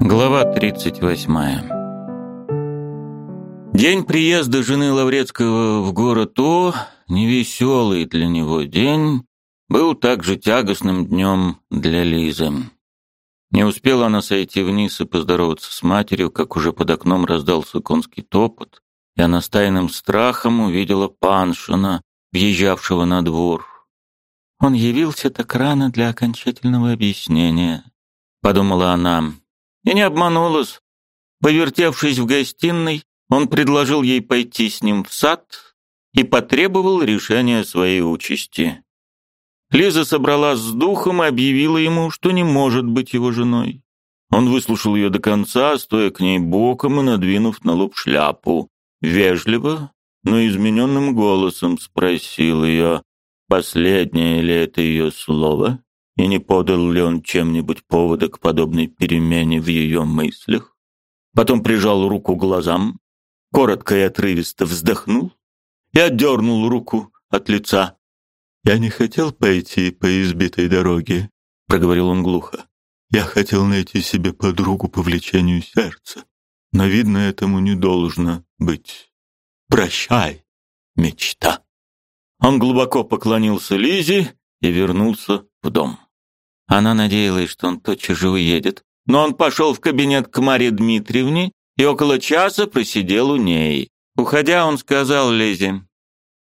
Глава 38. День приезда жены Лаврецкого в город О, невеселый для него день, был также тягостным днем для Лизы. Не успела она сойти вниз и поздороваться с матерью, как уже под окном раздался конский топот, и она с тайным страхом увидела Паншина, въезжавшего на двор. Он явился так рано для окончательного объяснения, подумала она. И не обманулась. Повертевшись в гостиной, он предложил ей пойти с ним в сад и потребовал решения своей участи. Лиза собралась с духом и объявила ему, что не может быть его женой. Он выслушал ее до конца, стоя к ней боком и надвинув на лоб шляпу. Вежливо, но измененным голосом спросил ее, последнее ли это ее слово, и не подал ли он чем-нибудь повода к подобной перемене в ее мыслях. Потом прижал руку к глазам, коротко и отрывисто вздохнул и отдернул руку от лица. «Я не хотел пойти по избитой дороге», — проговорил он глухо. «Я хотел найти себе подругу по влечению сердца, но, видно, этому не должно быть. Прощай, мечта». Он глубоко поклонился Лизе и вернулся в дом. Она надеялась, что он тотчас же уедет, но он пошел в кабинет к Марье Дмитриевне и около часа просидел у ней. Уходя, он сказал Лизе,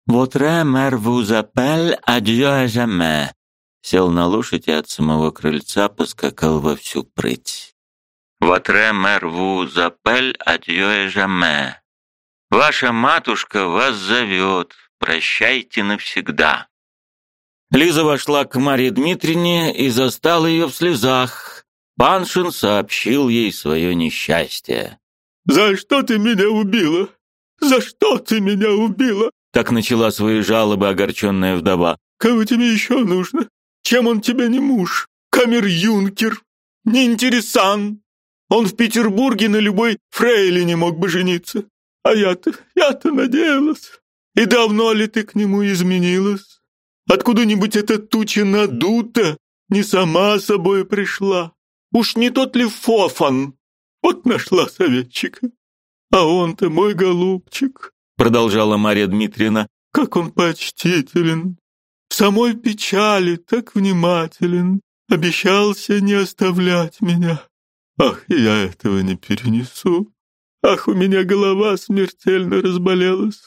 «Votre mère vous appelle, adieu à jamais». Сел на лошадь и от самого крыльца поскакал во всю прыть. «Votre mère vous appelle, adieu à jamais». «Ваша матушка вас зовет, прощайте навсегда». Лиза вошла к Марье Дмитриевне и застала ее в слезах. Паншин сообщил ей свое несчастье. «За что ты меня убила? За что ты меня убила?» Так начала свои жалобы огорченная вдова. «Кого тебе еще нужно? Чем он тебе не муж? Камер-юнкер? Не интересан? Он в Петербурге на любой фрейлине мог бы жениться. А я-то, я-то надеялась. И давно ли ты к нему изменилась? Откуда-нибудь эта туча надута, не сама собой пришла. Уж не тот ли Фофан? Вот нашла советчика. А он-то мой голубчик, продолжала Марья Дмитриевна, как он почтителен. В самой печали так внимателен. Обещался не оставлять меня. Ах, я этого не перенесу. Ах, у меня голова смертельно разболелась.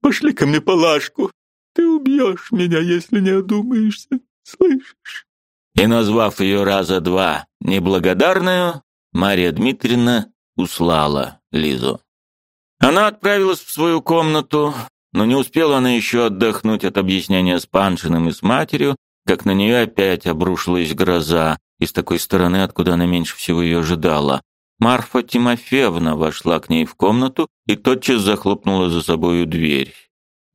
Пошли ко мне Палашку. Ты убьешь меня, если не одумаешься. Слышишь? И назвав ее раза два неблагодарную, Мария Дмитриевна услала Лизу. Она отправилась в свою комнату, но не успела она еще отдохнуть от объяснения с Паншиным и с матерью, как на нее опять обрушилась гроза, из такой стороны, откуда она меньше всего ее ожидала. Марфа Тимофеевна вошла к ней в комнату и тотчас захлопнула за собою дверь.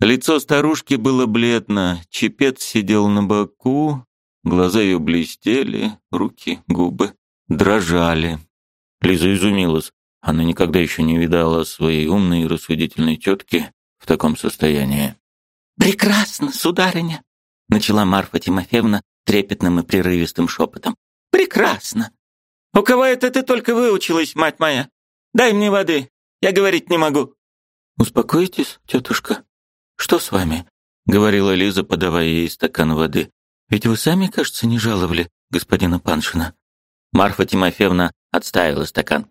Лицо старушки было бледно, чепец сидел на боку, глаза ее блестели, руки, губы дрожали. Лиза изумилась. Она никогда еще не видала своей умной и рассудительной тетки в таком состоянии. «Прекрасно, сударыня!» — начала Марфа Тимофеевна трепетным и прерывистым шепотом. «Прекрасно! У кого это ты только выучилась, мать моя? Дай мне воды, я говорить не могу». «Успокойтесь, тетушка. Что с вами?» — говорила Лиза, подавая ей стакан воды. «Ведь вы сами, кажется, не жаловали господина Паншина». Марфа Тимофеевна отставила стакан.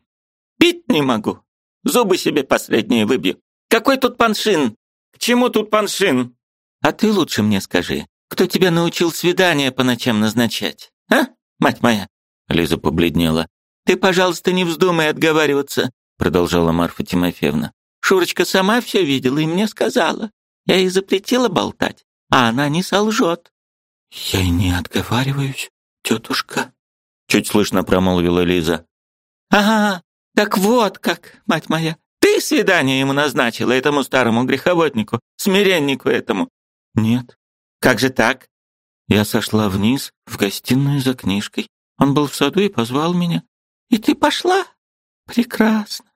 «Пить не могу. Зубы себе последние выбью. Какой тут паншин? К чему тут паншин? А ты лучше мне скажи, кто тебя научил свидания по ночам назначать? А, мать моя?» Лиза побледнела. «Ты, пожалуйста, не вздумай отговариваться», продолжала Марфа Тимофеевна. «Шурочка сама все видела и мне сказала. Я ей запретила болтать, а она не солжет». «Я и не отговариваюсь, тетушка», чуть слышно промолвила Лиза. Ага, так вот как, мать моя. Ты свидание ему назначила этому старому греховоднику, смиреннику этому? Нет. Как же так? Я сошла вниз в гостиную за книжкой. Он был в саду и позвал меня. И ты пошла? Прекрасно.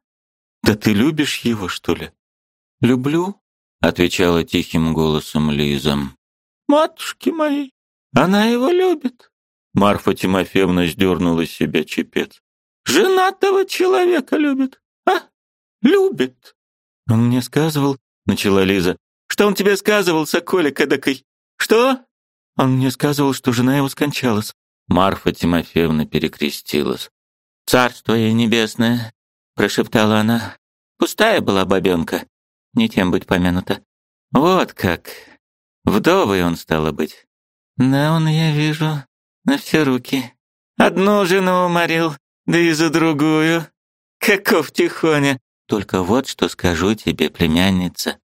Да ты любишь его, что ли? Люблю, отвечала тихим голосом Лиза. Матушки мои, она его любит. Марфа Тимофеевна сдернула с себя чепец. женатого человека любит, а? Любит. Он мне сказывал, начала Лиза. Что он тебе сказывал, Соколя кадакой? Что? Он мне сказывал, что жена его скончалась. Марфа Тимофеевна перекрестилась. «Царство ей небесное», — прошептала она. «Пустая была бабенка, не тем быть помянута. Вот как. Вдовый он стало быть. Да он, я вижу, на все руки. Одну жену уморил, да и за другую. Каков тихоня. Только вот что скажу тебе, племянница.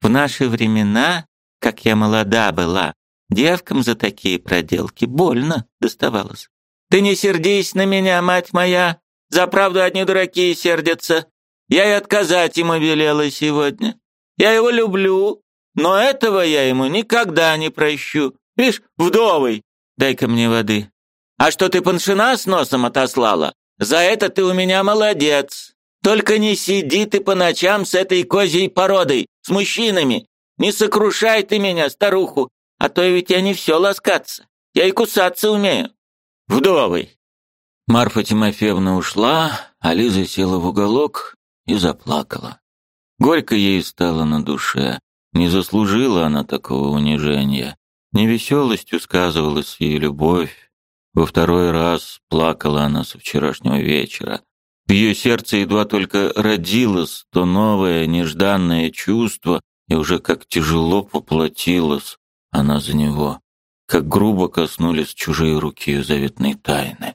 В наши времена, как я молода была, девкам за такие проделки больно доставалось. Ты не сердись на меня, мать моя. За правду одни дураки сердятся. Я и отказать ему велела сегодня. Я его люблю, но этого я ему никогда не прощу. Видишь, вдовый. Дай-ка мне воды. А что ты паншина с носом отослала? За это ты у меня молодец. Только не сиди ты по ночам с этой козьей породой, с мужчинами. Не сокрушай ты меня, старуху, а то ведь я не все ласкаться. Я и кусаться умею. Вдовый. Марфа Тимофеевна ушла, а Лиза села в уголок и заплакала. Горько ей стало на душе. Не заслужила она такого унижения. Невеселостью сказывалась ей любовь. Во второй раз плакала она со вчерашнего вечера. В ее сердце едва только родилось то новое, нежданное чувство, и уже как тяжело поплатилась она за него, как грубо коснулись чужие руки ее заветной тайны.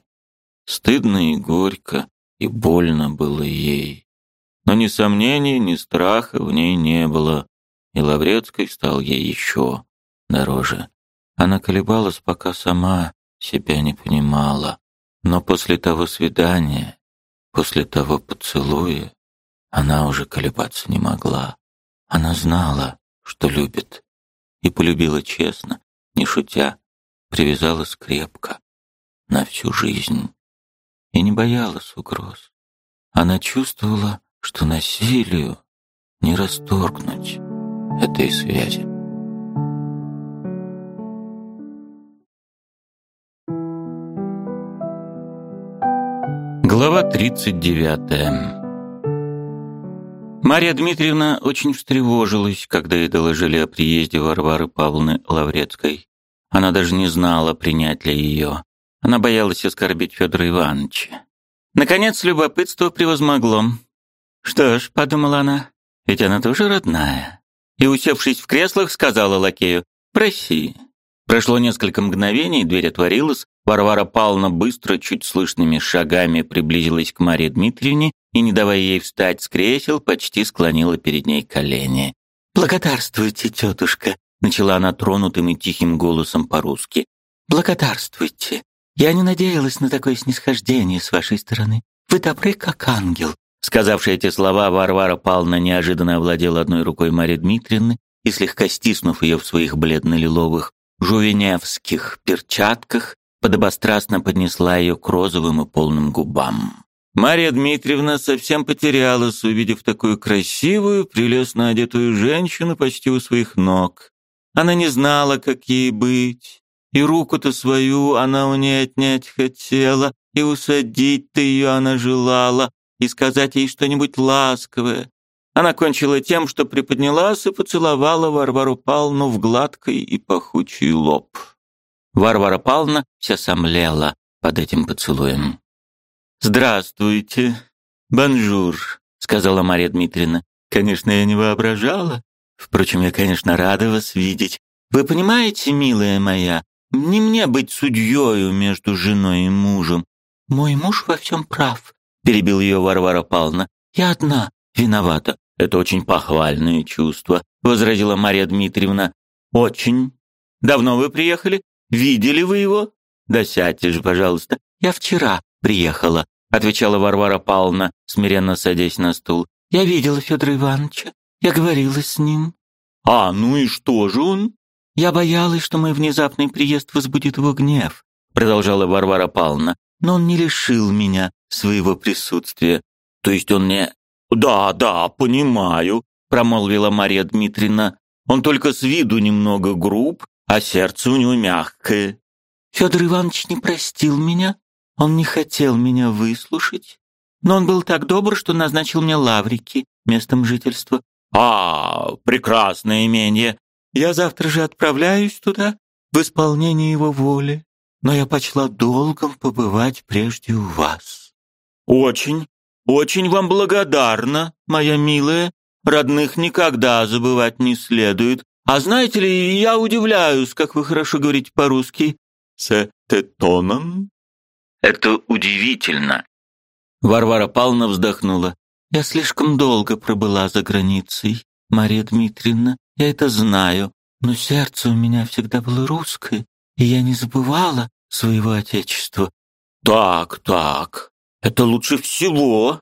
Стыдно и горько, и больно было ей. Но ни сомнений, ни страха в ней не было, и Лаврецкой стал ей еще дороже. Она колебалась, пока сама себя не понимала. Но после того свидания, после того поцелуя, она уже колебаться не могла. Она знала, что любит, и полюбила честно, не шутя, привязалась крепко, на всю жизнь, и не боялась угроз. Она чувствовала, что насилию не расторгнуть этой связи. Глава 39. Мария Дмитриевна очень встревожилась, когда ей доложили о приезде Варвары Павловны Лаврецкой. Она даже не знала, принять ли ее. Она боялась оскорбить Федора Ивановича. Наконец, любопытство превозмогло. «Что ж», — подумала она, — «ведь она тоже родная». И, усевшись в креслах, сказала лакею «Проси». Прошло несколько мгновений, дверь отворилась, Варвара Павловна быстро, чуть слышными шагами приблизилась к Марии Дмитриевне и, не давая ей встать с кресел, почти склонила перед ней колени. «Благодарствуйте, тетушка», — начала она тронутым и тихим голосом по-русски. «Благодарствуйте. Я не надеялась на такое снисхождение с вашей стороны. Вы добры, как ангел». Сказавшая эти слова, Варвара Павловна неожиданно овладела одной рукой Марии Дмитриевны и, слегка стиснув ее в своих бледно-лиловых жувеневских перчатках, подобострастно поднесла ее к розовым и полным губам. Мария Дмитриевна совсем потерялась, увидев такую красивую, прелестно одетую женщину почти у своих ног. Она не знала, как ей быть, и руку-то свою она у ней отнять хотела, и усадить-то ее она желала, и сказать ей что-нибудь ласковое. Она кончила тем, что приподнялась и поцеловала Варвару Павловну в гладкий и пахучий лоб. Варвара Павловна вся сомлела под этим поцелуем. «Здравствуйте, bonjour», — сказала Мария Дмитриевна. «Конечно, я не воображала. Впрочем, я, конечно, рада вас видеть. Вы понимаете, милая моя, не мне быть судьёю между женой и мужем. Мой муж во всем прав», — перебил ее Варвара Павловна. «Я одна виновата». «Это очень похвальное чувство», — возразила Мария Дмитриевна. «Очень. Давно вы приехали?» Видели вы его? Да сядьте же, пожалуйста. Я вчера приехала, отвечала Варвара Павловна, смиренно садясь на стул. Я видела Федора Ивановича. Я говорила с ним. А, ну и что же он? Я боялась, что мой внезапный приезд возбудит его гнев, продолжала Варвара Павловна. Но он не лишил меня своего присутствия. То есть он не Да, да, понимаю, промолвила Мария Дмитриевна. Он только с виду немного груб, а сердце у него мягкое. Федор Иванович не простил меня. Он не хотел меня выслушать, но он был так добр, что назначил мне Лаврики местом жительства. А, прекрасное имение. Я завтра же отправляюсь туда в исполнение его воли, но я почла долгом побывать прежде у вас. Очень, очень вам благодарна, моя милая. Родных никогда забывать не следует. А знаете ли, я удивляюсь, как вы хорошо говорите по-русски. С тетоном? Это удивительно. Варвара Павловна вздохнула. Я слишком долго пробыла за границей, Мария Дмитриевна. Я это знаю, но сердце у меня всегда было русское, и я не забывала своего отечества. Так, так. Это лучше всего.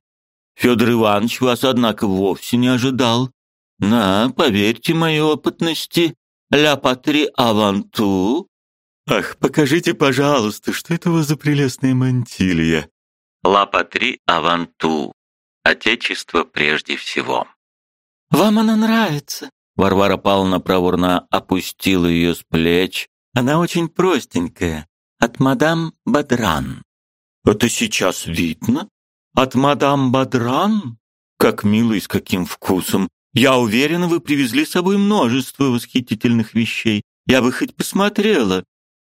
Федор Иванович вас, однако, вовсе не ожидал. На, поверьте моей опытности, ля патри аванту. Ах, покажите, пожалуйста, что это у вас за прелестная мантилья. Ла патри аванту. Отечество прежде всего. Вам она нравится? Варвара Павловна проворно опустила ее с плеч. Она очень простенькая. От мадам Бадран. Это сейчас видно? От мадам Бадран? Как мило и с каким вкусом. Я уверена, вы привезли с собой множество восхитительных вещей. Я бы хоть посмотрела.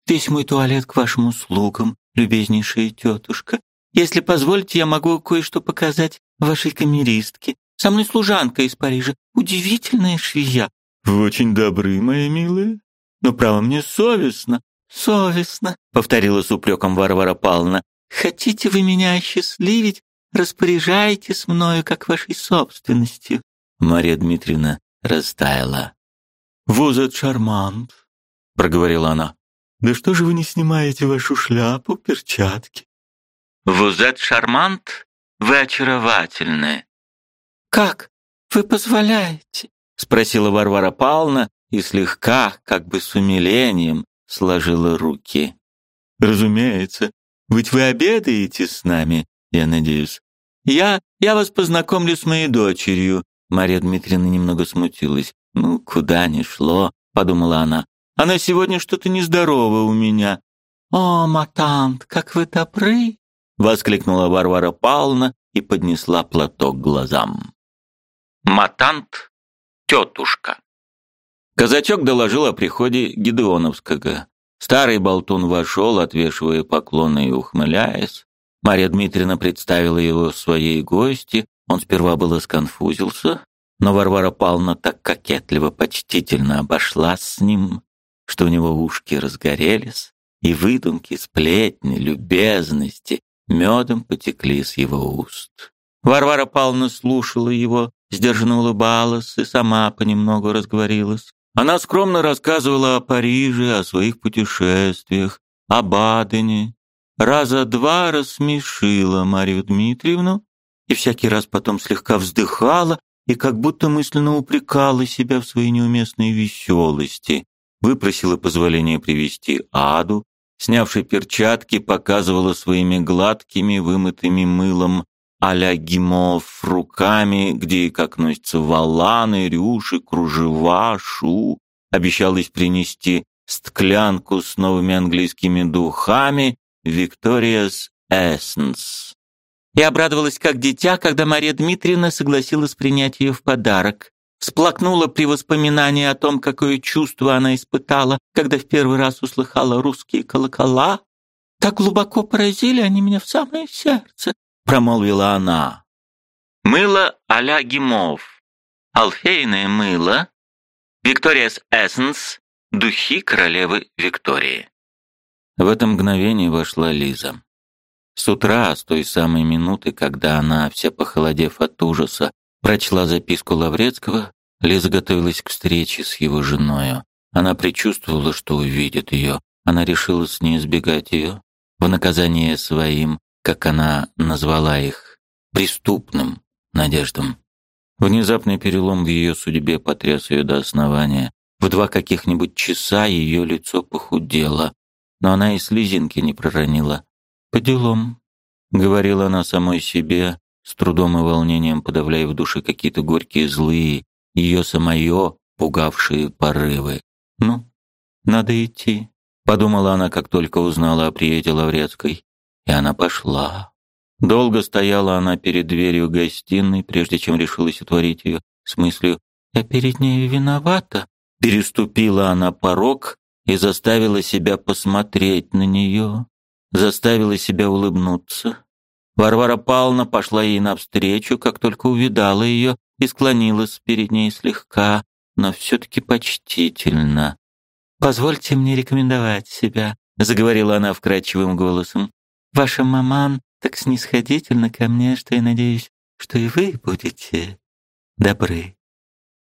Весь мой туалет к вашим услугам, любезнейшая тетушка. Если позволите, я могу кое-что показать вашей камеристке. Со мной служанка из Парижа. Удивительная швея. Вы очень добры, моя милая. Но право мне совестно. Совестно, повторила с упреком Варвара Павловна. Хотите вы меня осчастливить? Распоряжайтесь мною, как вашей собственностью. Мария Дмитриевна растаяла. «Вузет шармант», — проговорила она. «Да что же вы не снимаете вашу шляпу, перчатки?» «Вузет шармант, вы очаровательны». «Как? Вы позволяете?» — спросила Варвара Павловна и слегка, как бы с умилением, сложила руки. «Разумеется. Ведь вы обедаете с нами, я надеюсь. Я, я вас познакомлю с моей дочерью». Мария Дмитриевна немного смутилась. «Ну, куда ни шло», — подумала она. «Она сегодня что-то нездорова у меня». «О, матант, как вы добры!» — воскликнула Варвара Павловна и поднесла платок к глазам. «Матант, тетушка». Казачок доложил о приходе Гидеоновского. Старый болтун вошел, отвешивая поклоны и ухмыляясь. Марья Дмитриевна представила его своей гости. Он сперва было сконфузился, но Варвара Павловна так кокетливо, почтительно обошлась с ним, что у него ушки разгорелись, и выдумки, сплетни, любезности медом потекли с его уст. Варвара Павловна слушала его, сдержанно улыбалась и сама понемногу разговорилась. Она скромно рассказывала о Париже, о своих путешествиях, о Бадене. Раза два рассмешила Марию Дмитриевну и всякий раз потом слегка вздыхала и как будто мысленно упрекала себя в своей неуместной веселости. Выпросила позволения привести Аду, снявши перчатки, показывала своими гладкими, вымытыми мылом а-ля Гимов руками, где и как носятся валаны, рюши, кружева, шу. Обещалась принести стклянку с новыми английскими духами Victoria's Essence. И обрадовалась как дитя, когда Мария Дмитриевна согласилась принять ее в подарок. Всплакнула при воспоминании о том, какое чувство она испытала, когда в первый раз услыхала русские колокола. Так глубоко поразили они меня в самое сердце, промолвила она. Мыло а-ля Гимов. Алфейное мыло. Викториас Эссенс. Духи королевы Виктории. В это мгновение вошла Лиза. С утра, с той самой минуты, когда она, вся похолодев от ужаса, прочла записку Лаврецкого, Лиза готовилась к встрече с его женою. Она предчувствовала, что увидит ее. Она решила с ней избегать ее. В наказание своим как она назвала их, преступным надеждам. Внезапный перелом в ее судьбе потряс ее до основания. В два каких-нибудь часа ее лицо похудело, но она и слезинки не проронила. «По делам», — говорила она самой себе, с трудом и волнением подавляя в душе какие-то горькие злые, ее самое пугавшие порывы. «Ну, надо идти», — подумала она, как только узнала о приезде Лаврецкой. И она пошла. Долго стояла она перед дверью гостиной, прежде чем решилась утворить ее, с мыслью «Я перед ней виновата». Переступила она порог и заставила себя посмотреть на нее, заставила себя улыбнуться. Варвара Павловна пошла ей навстречу, как только увидала ее, и склонилась перед ней слегка, но все-таки почтительно. «Позвольте мне рекомендовать себя», — заговорила она вкрадчивым голосом. «Ваша маман так снисходительно ко мне, что я надеюсь, что и вы будете добры».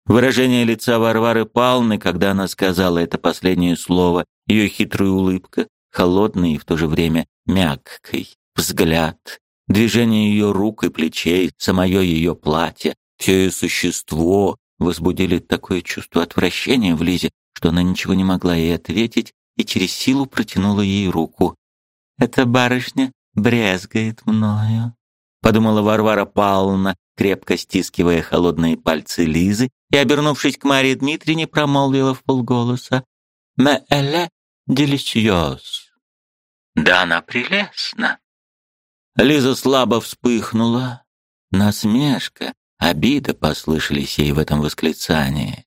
Выражение лица Варвары Павловны, когда она сказала это последнее слово, ее хитрая улыбка, холодный и в то же время мягкий взгляд, движение ее рук и плечей, самое ее платье, все ее существо возбудили такое чувство отвращения в Лизе, что она ничего не могла ей ответить и через силу протянула ей руку. «Эта барышня брезгает мною», — подумала Варвара Павловна, крепко стискивая холодные пальцы Лизы, и, обернувшись к Марии Дмитриевне, промолвила в полголоса «Mais elle est «Да она прелестна». Лиза слабо вспыхнула. Насмешка, обида послышались ей в этом восклицании.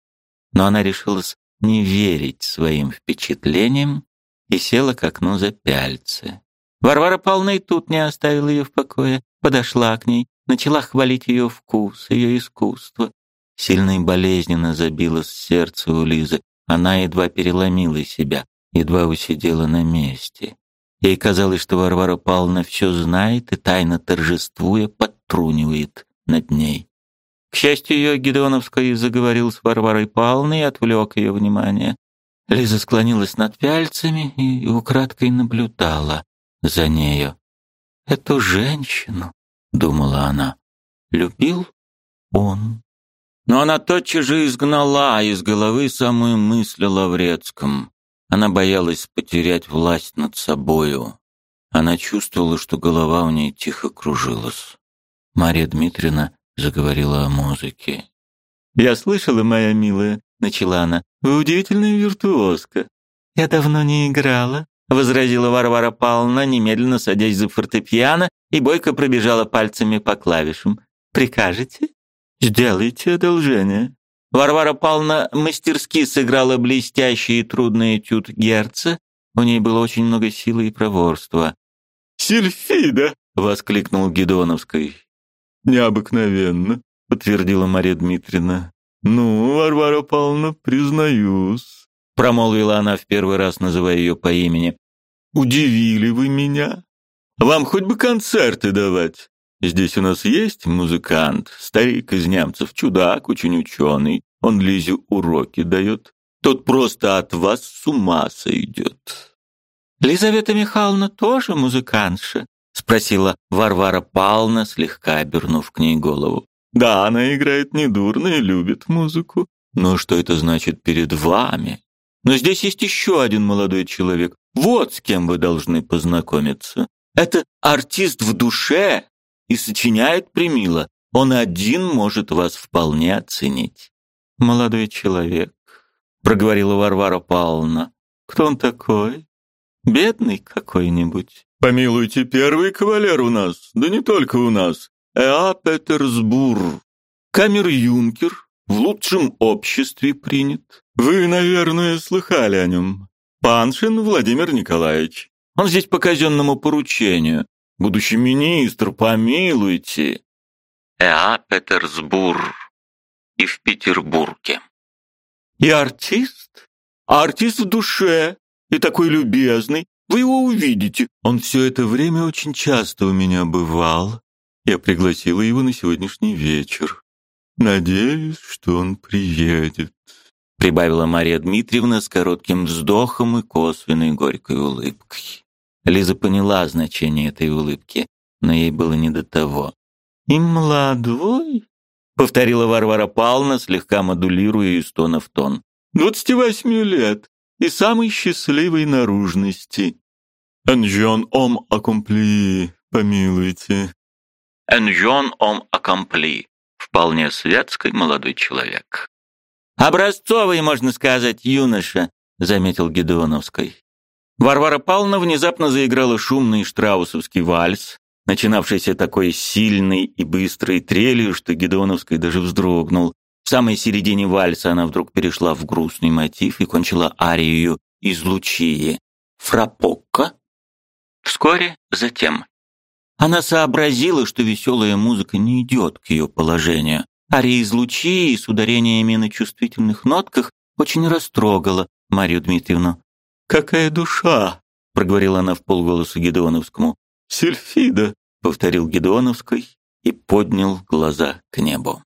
Но она решилась не верить своим впечатлениям и села к окну за пяльцы. Варвара Павловна и тут не оставила ее в покое, подошла к ней, начала хвалить ее вкус, ее искусство. Сильно и болезненно забилось сердце у Лизы. Она едва переломила себя, едва усидела на месте. Ей казалось, что Варвара Павловна все знает и, тайно торжествуя, подтрунивает над ней. К счастью, ее Гедеоновский заговорил с Варварой Павловной и отвлек ее внимание. Лиза склонилась над пяльцами и украдкой наблюдала за нею. «Эту женщину», — думала она, — «любил он». Но она тотчас же изгнала из головы самую мысль о Лаврецком. Она боялась потерять власть над собою. Она чувствовала, что голова у ней тихо кружилась. Мария Дмитриевна заговорила о музыке. «Я слышала, моя милая», — начала она, — «вы удивительная виртуозка». «Я давно не играла», — возразила Варвара Павловна, немедленно садясь за фортепиано и бойко пробежала пальцами по клавишам. «Прикажете?» «Сделайте одолжение». Варвара Павловна мастерски сыграла блестящий и трудный этюд Герца. У ней было очень много силы и проворства. «Сильфида!» — воскликнул Гедоновский. «Необыкновенно», — подтвердила Мария Дмитриевна. «Ну, Варвара Павловна, признаюсь», — промолвила она в первый раз, называя ее по имени. «Удивили вы меня. Вам хоть бы концерты давать. Здесь у нас есть музыкант, старик из немцев, чудак, очень ученый. Он Лизе уроки дает. Тот просто от вас с ума сойдет». «Лизавета Михайловна тоже музыкантша?» — спросила Варвара Павловна, слегка обернув к ней голову. «Да, она играет недурно и любит музыку. Но что это значит перед вами? Но здесь есть еще один молодой человек. Вот с кем вы должны познакомиться. Это артист в душе, и сочиняет примило. Он один может вас вполне оценить. Молодой человек, проговорила Варвара Павловна. Кто он такой? Бедный какой-нибудь. Помилуйте, первый кавалер у нас, да не только у нас. Эа Петерсбург. Камер-юнкер, в лучшем обществе принят. Вы, наверное, слыхали о нем. Паншин Владимир Николаевич. Он здесь по казенному поручению. Будущий министр, помилуйте. Эа Петерсбург и в Петербурге. И артист? артист в душе, и такой любезный. Вы его увидите. Он все это время очень часто у меня бывал. Я пригласила его на сегодняшний вечер. Надеюсь, что он приедет. Прибавила Мария Дмитриевна с коротким вздохом и косвенной горькой улыбкой. Лиза поняла значение этой улыбки, но ей было не до того. «И молодой?» — повторила Варвара Павловна, слегка модулируя из тона в тон. «Двадцати восьми лет и самой счастливой наружности. Анжон ом аккомпли, помилуйте». «Анжон ом аккомпли» — вполне светский молодой человек. «Образцовый, можно сказать, юноша», — заметил Гедеоновский. Варвара Павловна внезапно заиграла шумный штраусовский вальс, начинавшийся такой сильной и быстрой трелью, что Гедеоновский даже вздрогнул. В самой середине вальса она вдруг перешла в грустный мотив и кончила арию из Лучии. Фрапокко. Вскоре затем. Она сообразила, что веселая музыка не идет к ее положению. Ария из Лучии с ударениями на чувствительных нотках очень растрогала Марию Дмитриевну. «Какая душа!» — проговорила она в полголоса Гедеоновскому. «Сильфида!» — повторил Гедеоновский и поднял глаза к небу.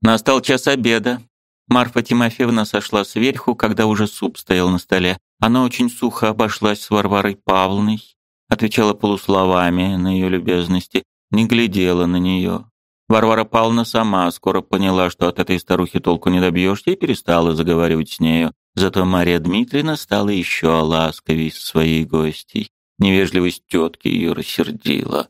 Настал час обеда. Марфа Тимофеевна сошла сверху, когда уже суп стоял на столе. Она очень сухо обошлась с Варварой Павловной, отвечала полусловами на ее любезности, не глядела на нее. Варвара Павловна сама скоро поняла, что от этой старухи толку не добьешься, и перестала заговаривать с нею. Зато Мария Дмитриевна стала еще ласковей с своей гостьей. Невежливость тетки ее рассердила.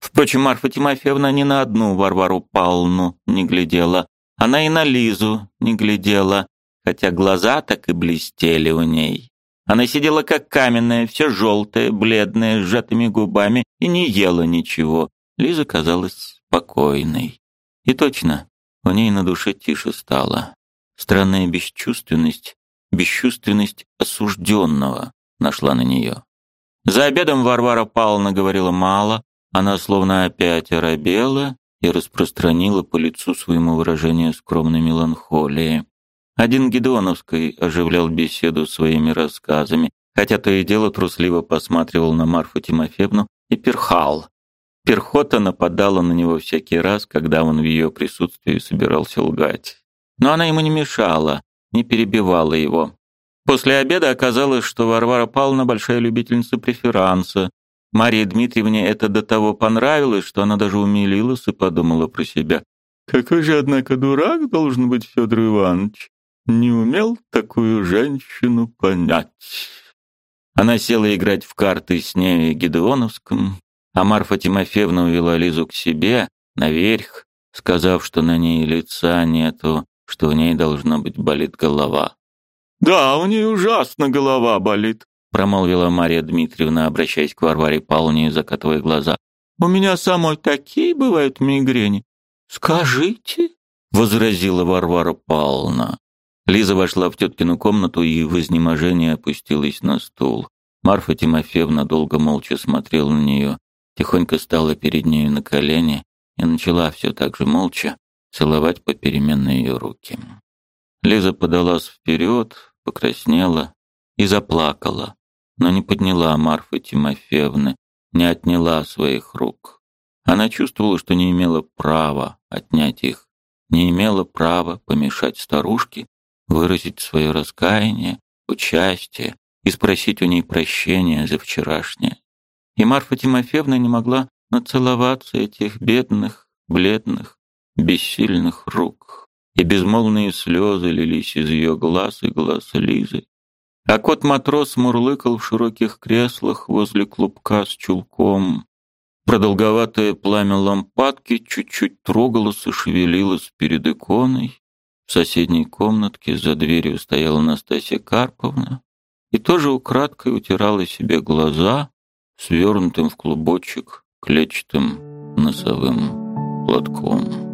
Впрочем, Марфа Тимофеевна ни на одну Варвару Павловну не глядела. Она и на Лизу не глядела, хотя глаза так и блестели у ней. Она сидела как каменная, все желтая, бледная, с сжатыми губами и не ела ничего. Лиза казалась спокойной. И точно, у ней на душе тише стало. Странная бесчувственность, бесчувственность осужденного нашла на нее. За обедом Варвара Павловна говорила мало, она словно опять оробела и распространила по лицу своему выражение скромной меланхолии. Один Гедеоновский оживлял беседу своими рассказами, хотя то и дело трусливо посматривал на Марфу Тимофеевну и перхал. Перхота нападала на него всякий раз, когда он в ее присутствии собирался лгать. Но она ему не мешала, не перебивала его. После обеда оказалось, что Варвара Павловна большая любительница преферанса. Марии Дмитриевне это до того понравилось, что она даже умилилась и подумала про себя. «Какой же, однако, дурак должен быть Федор Иванович? Не умел такую женщину понять. Она села играть в карты с ней Гедеоновском, а Марфа Тимофеевна увела Лизу к себе, наверх, сказав, что на ней лица нету, что у ней должно быть болит голова. «Да, у ней ужасно голова болит», — промолвила Мария Дмитриевна, обращаясь к Варваре Павловне и закатывая глаза. «У меня самой такие бывают мигрени». «Скажите», — возразила Варвара Павловна. Лиза вошла в теткину комнату и в изнеможении опустилась на стул. Марфа Тимофеевна долго молча смотрела на нее, тихонько стала перед нею на колени и начала все так же молча целовать попеременно ее руки. Лиза подалась вперед, покраснела и заплакала, но не подняла Марфы Тимофеевны, не отняла своих рук. Она чувствовала, что не имела права отнять их, не имела права помешать старушке выразить свое раскаяние, участие и спросить у ней прощения за вчерашнее. И Марфа Тимофеевна не могла нацеловаться этих бедных, бледных, бессильных рук. И безмолвные слезы лились из ее глаз и глаз Лизы. А кот-матрос мурлыкал в широких креслах возле клубка с чулком. Продолговатое пламя лампадки чуть-чуть трогалось и шевелилось перед иконой. В соседней комнатке за дверью стояла Настасья Карповна и тоже украдкой утирала себе глаза свернутым в клубочек клетчатым носовым платком.